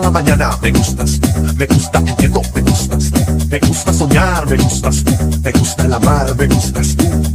la mañana, me gustas, me gusta que no me gustas, me gusta soñar, me gustas, me gusta el amar, me gustas. tú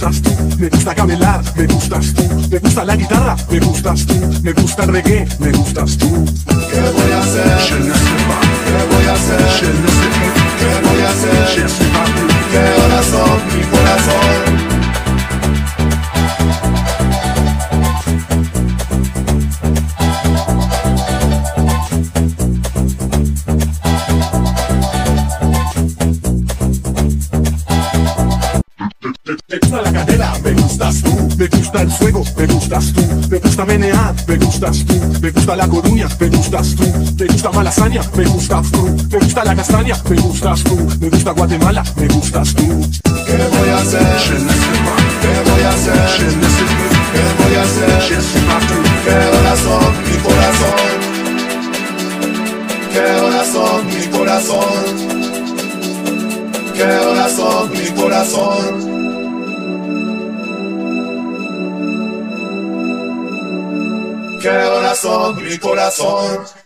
gustas tú, me gusta camelar, me gustas tú, me gusta la guitarra, me gustas tú, me gusta el reggae, me gustas tú. ¿Qué voy a hacer? Me gusta el fuego, me gustas tú, me gusta menear, me gustas tú, me gusta la coruña, me gustas tú, te gusta malasaña, me gustas tú, me gusta la castaña, me gustas tú, me gusta Guatemala, me gustas tú. ¿Qué voy a hacer? corazón, mi corazón.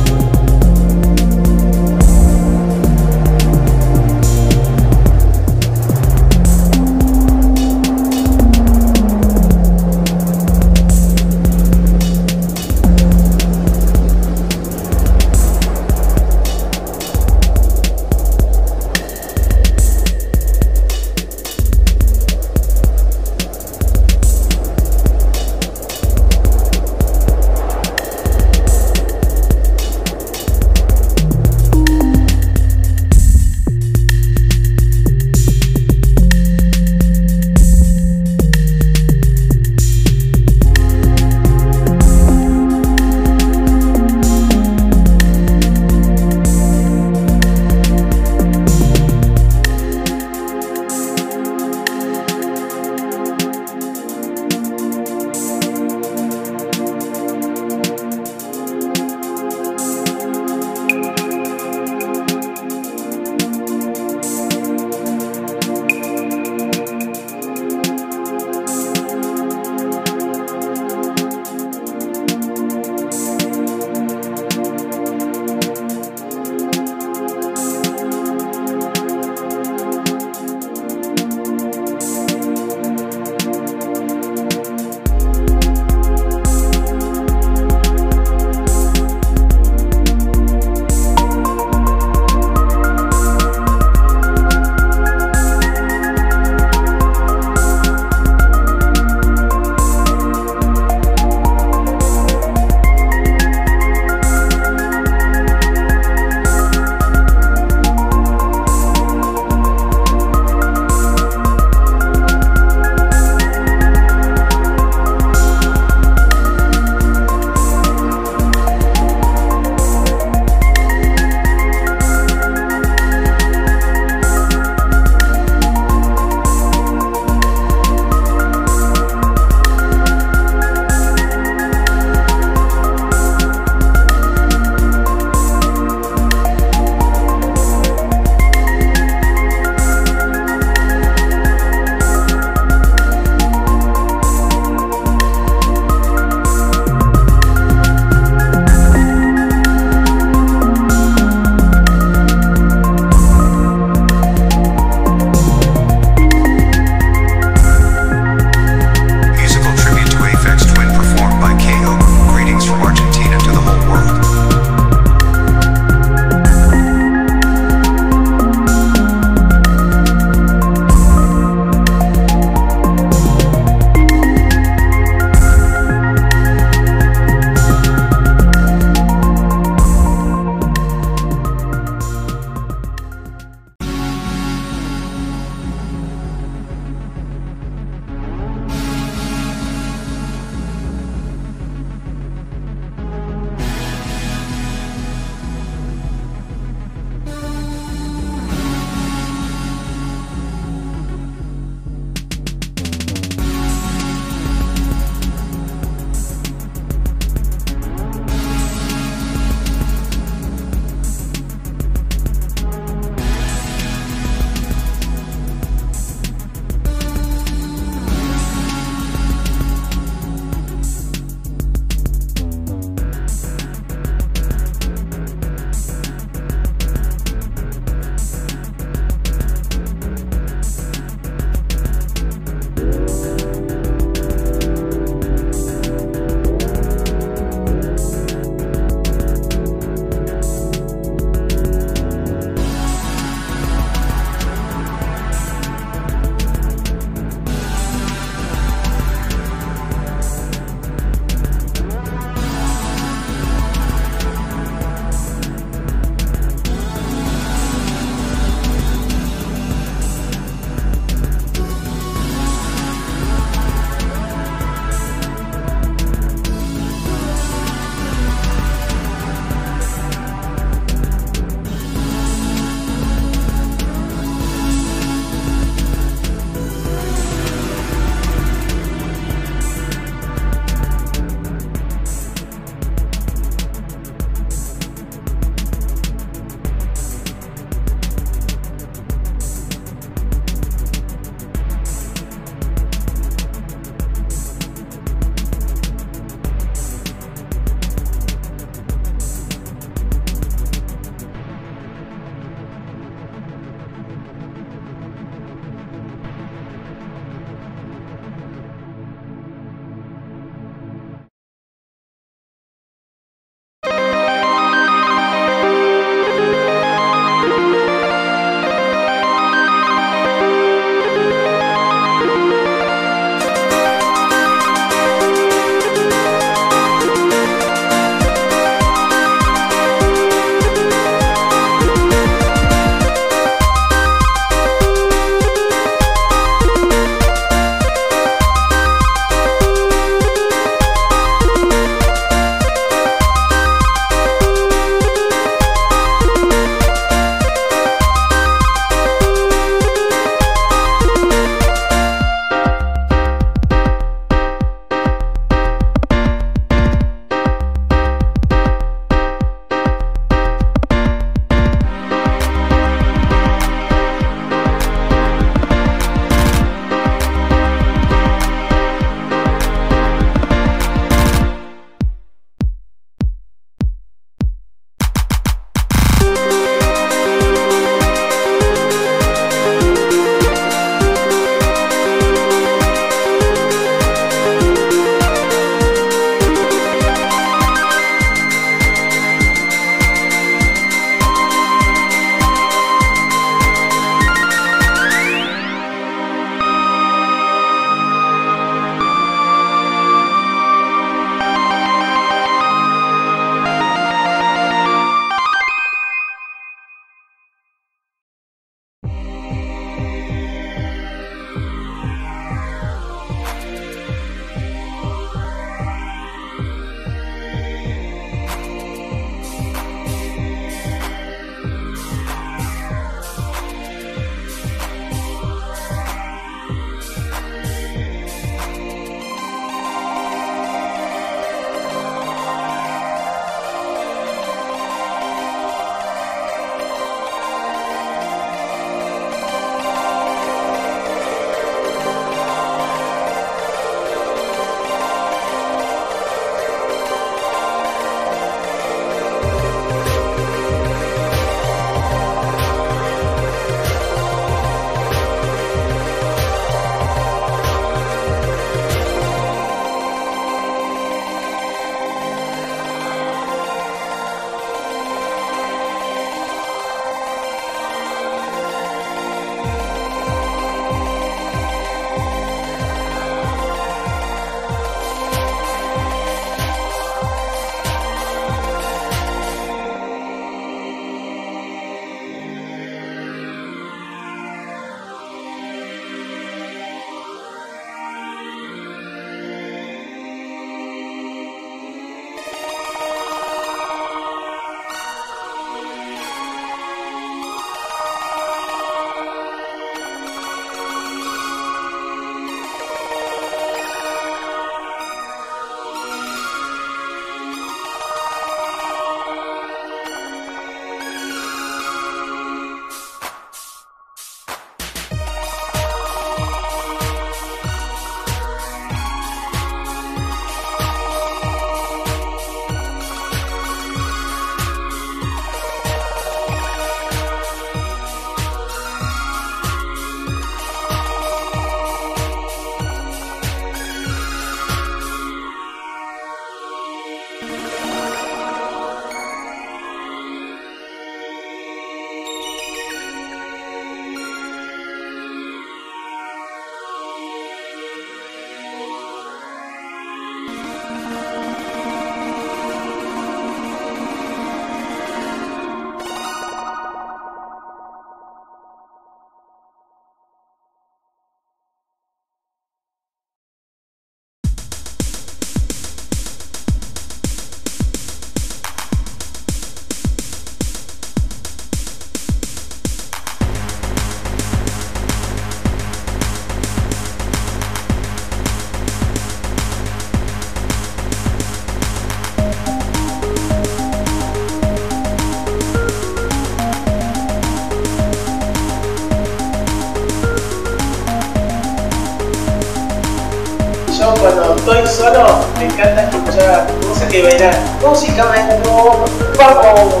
Vamos.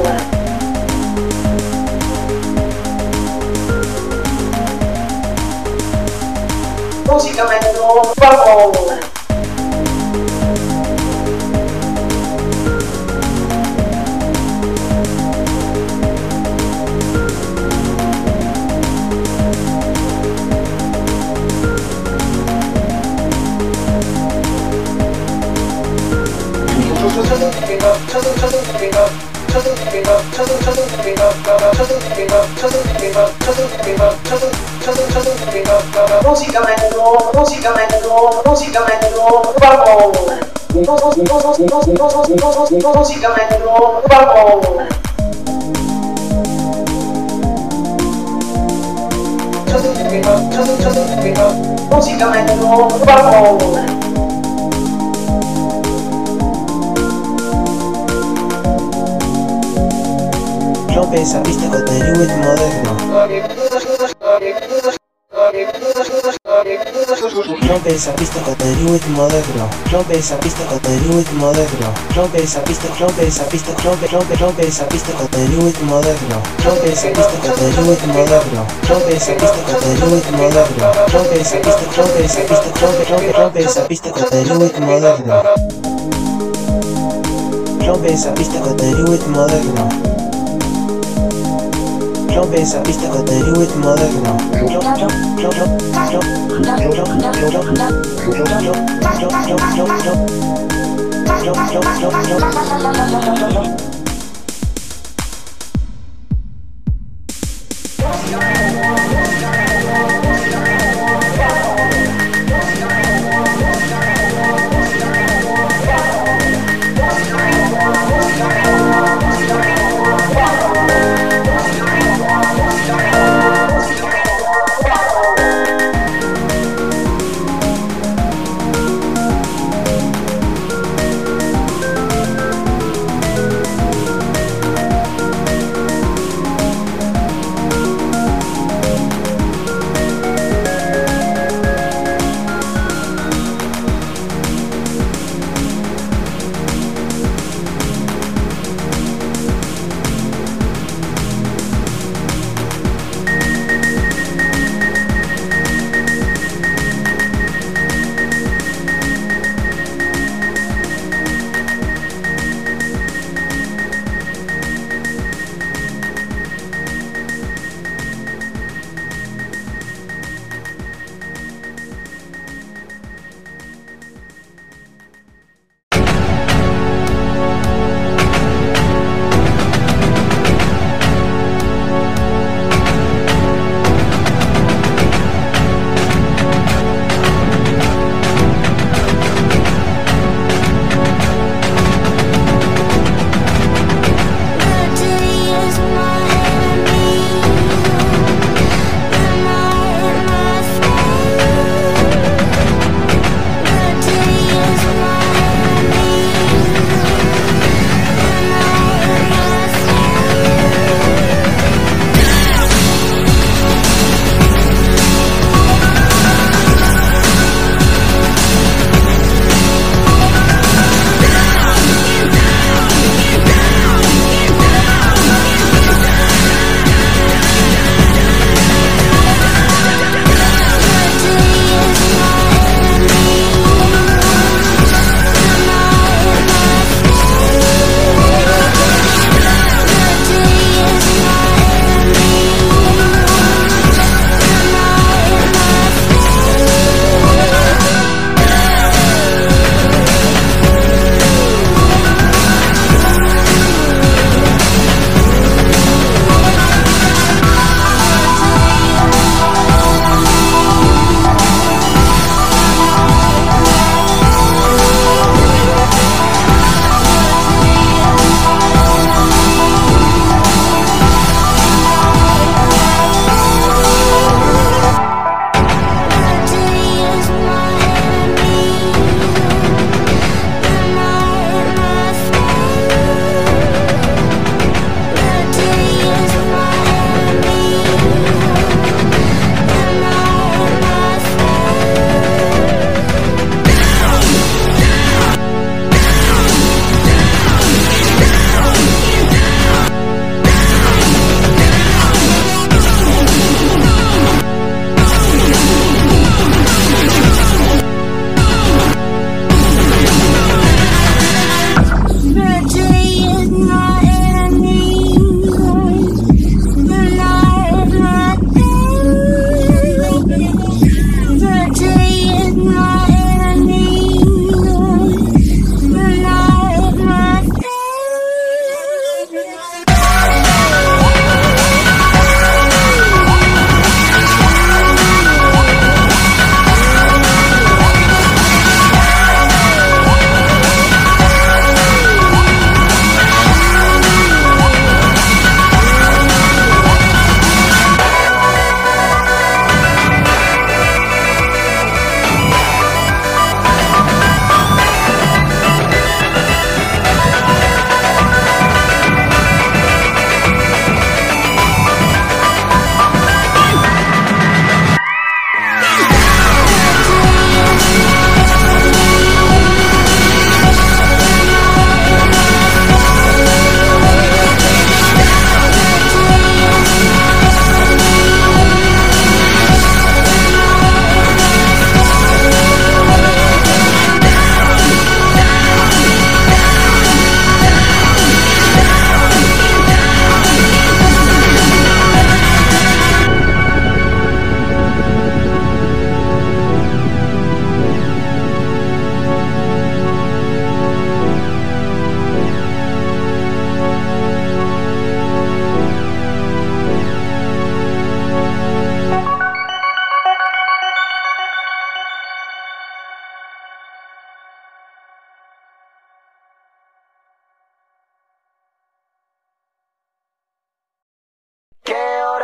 Música maestro, vamos. Música maestro, vamos. Música maestro, vamos. El with moderno. Rompe esa pista con el with moderno. Rompe esa pista con el with moderno. Rompe esa pista, rompe esa pista, rompe, rompe, rompe esa pista con el with moderno. Rompe esa pista con el with moderno. Rompe esa pista con el with moderno. Rompe esa pista, rompe esa pista, rompe, rompe, rompe esa pista con el with moderno. Rompe esa pista con el with moderno. López Artista Contribute Moderno. Yo,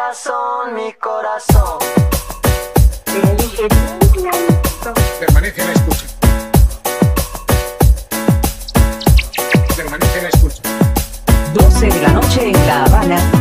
corazón, mi corazón. Permanece en la escucha. Permanece en la escucha. 12 de la noche en La Habana.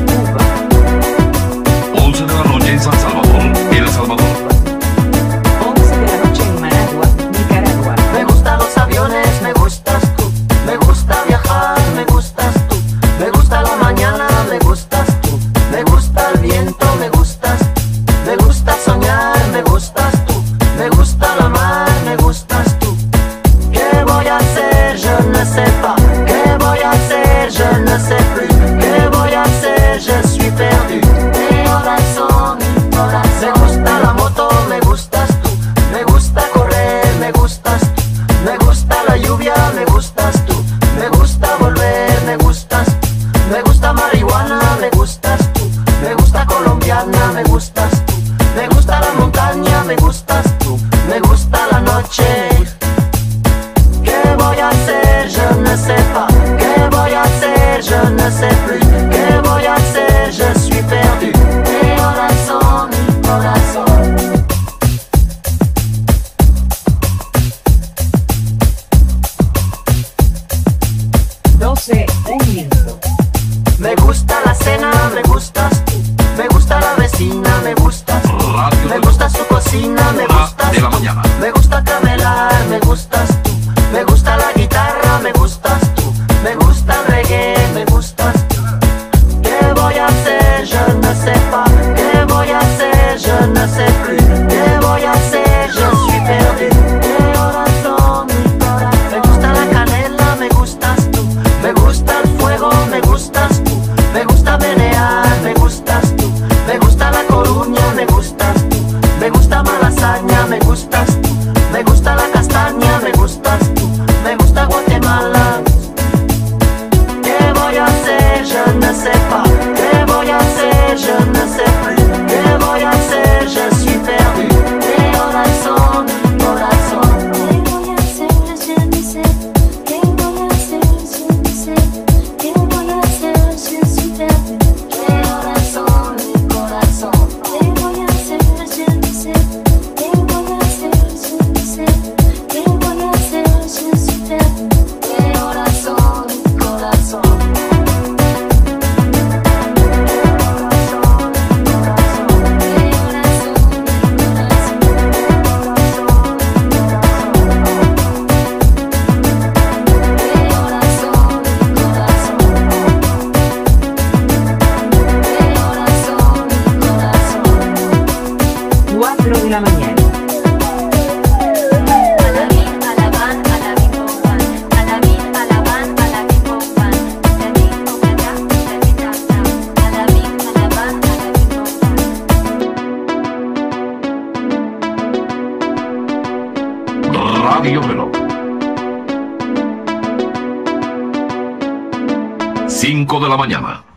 5 de la mañana.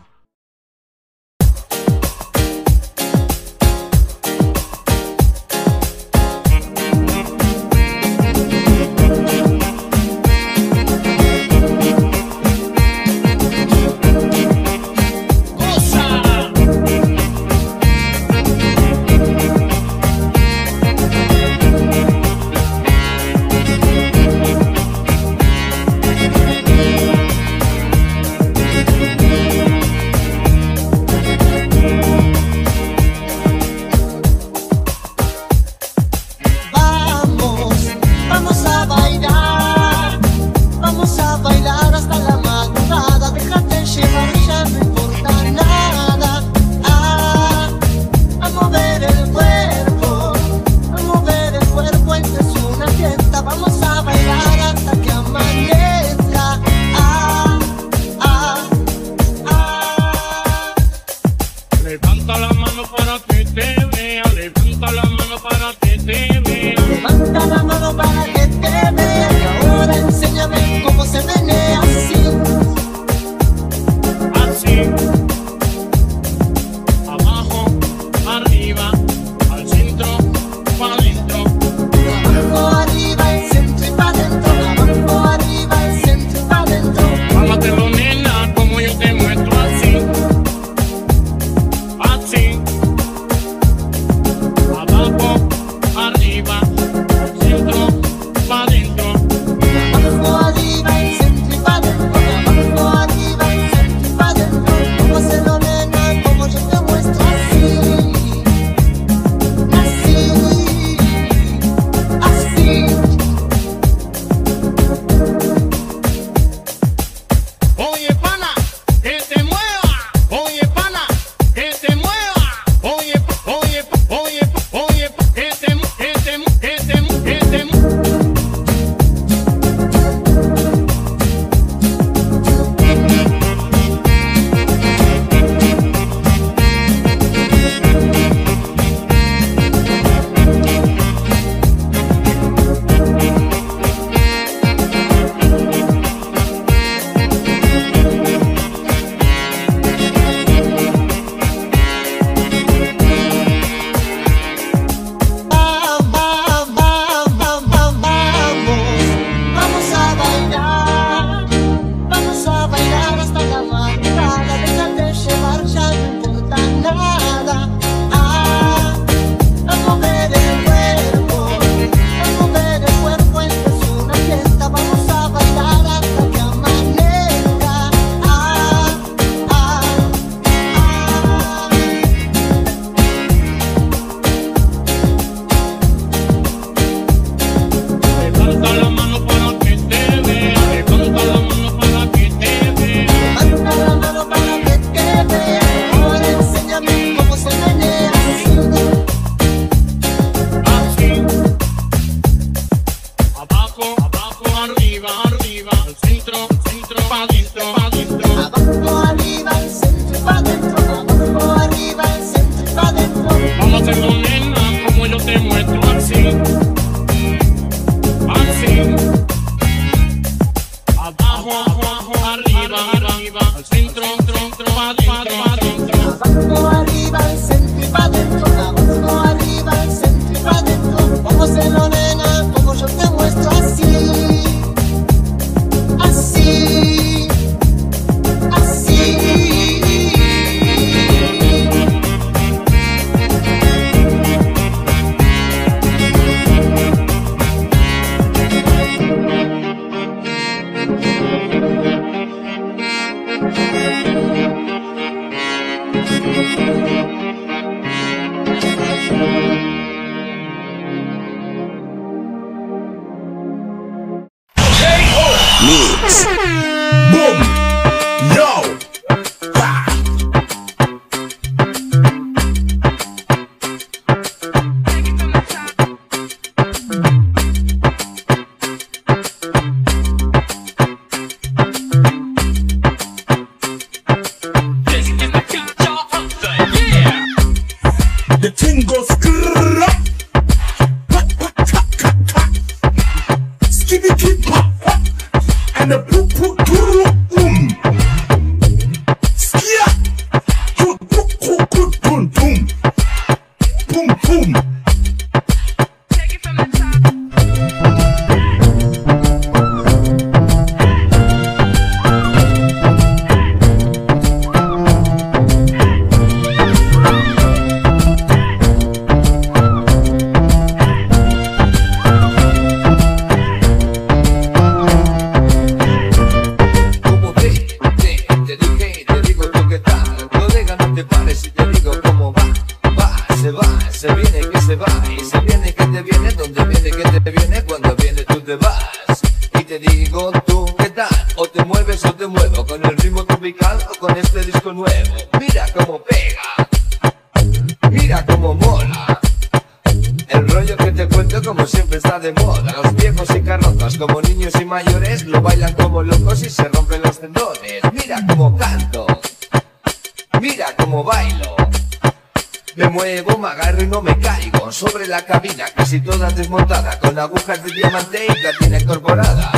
Agujas de diamante y platina incorporada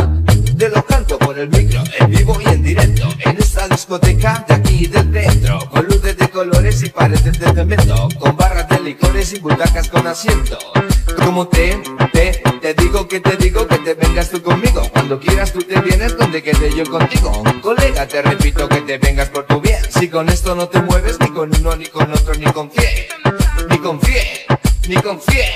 Te lo canto por el micro, en vivo y en directo En esta discoteca de aquí del centro Con luces de colores y paredes de cemento Con barras de licores y butacas con asiento. Como te, te, te digo que te digo que te vengas tú conmigo. Cuando quieras tú te vienes donde quede yo contigo. Colega te repito que te vengas por tu bien. Si con esto no te mueves ni con uno ni con otro ni con Ni con ni con quién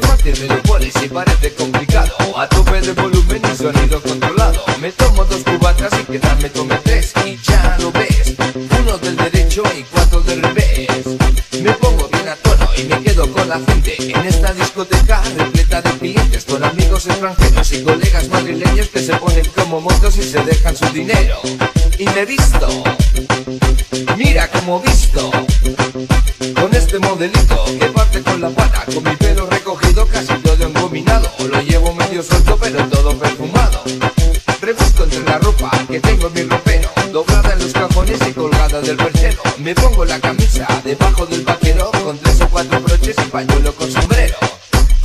Qué fácil me lo pones y parece complicado. A tope de volumen y sonido controlado. Me tomo dos cubatas y quedarme tome tres Y ya lo ves. Uno del derecho y cuatro del revés. Me pongo bien a tono y me quedo con la gente. En esta discoteca repleta de clientes Con amigos extranjeros y colegas madrileños Que se ponen como motos y se dejan su dinero. Y me visto. Mira como visto. Con este modelito que Lo llevo medio suelto pero todo perfumado. Rebusco entre la ropa que tengo en mi ropero Doblada en los cajones y colgada del perchero. Me pongo la camisa debajo del vaquero Con tres o cuatro broches y pañuelo con sombrero.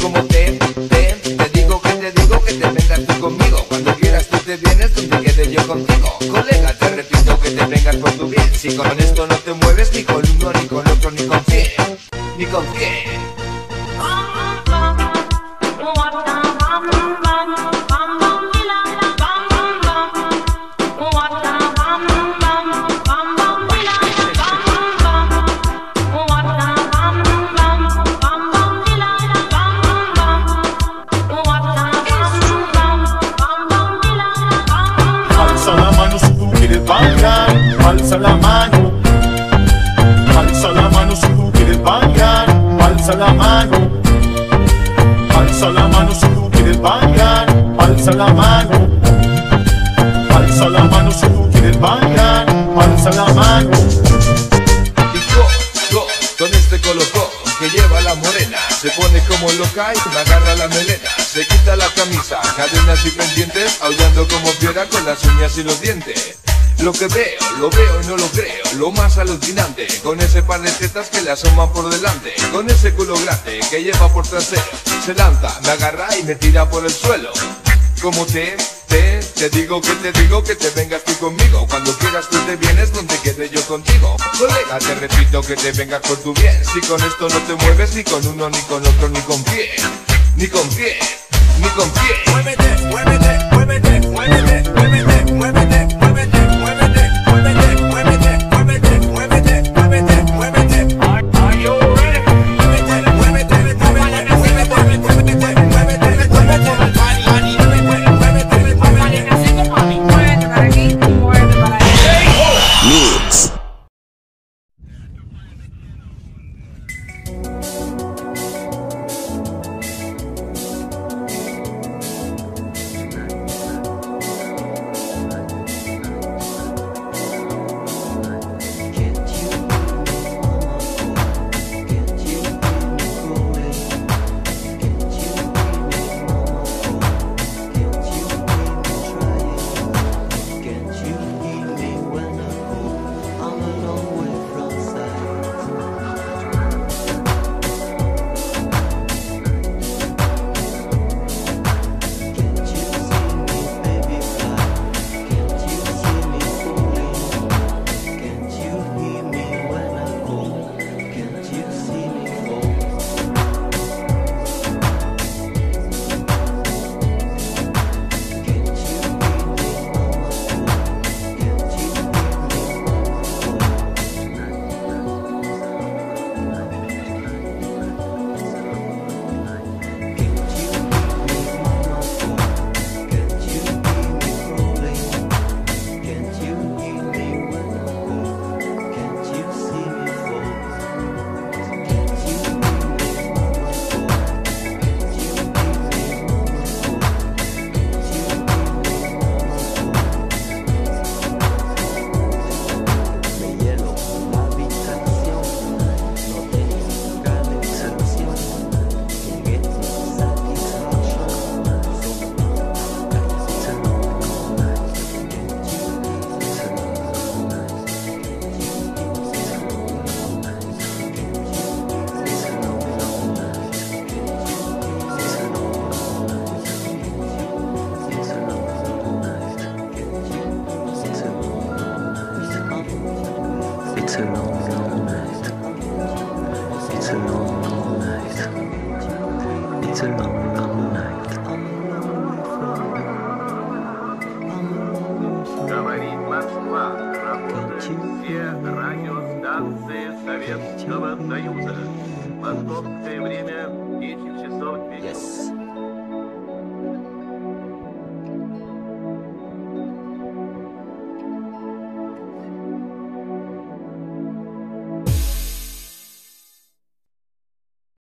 Como te, te, te digo que te digo que te vengas tú conmigo. Cuando quieras tú te vienes donde quede yo contigo. Colega te repito que te vengas por tu bien. Si con esto no te mueves ni con uno ni con otro ni con quién Ni con quién loca y me agarra la melena. Se quita la camisa, cadenas y pendientes Aullando como fiera con las uñas y los dientes. Lo que veo, lo veo y no lo creo Lo más alucinante Con ese par de tetas que le asoman por delante Con ese culo grande que lleva por trasero Se lanza, me agarra y me tira por el suelo. Como te, te, digo que te digo que te vengas tú conmigo. Cuando quieras tú te vienes donde quede yo contigo. Colega, te repito que te vengas por tu bien. Si con esto no te mueves ni con uno, ni con otro, ni con pie Ni con pie, ni con pie. Muévete, muévete, muévete, muévete, muévete, muévete It's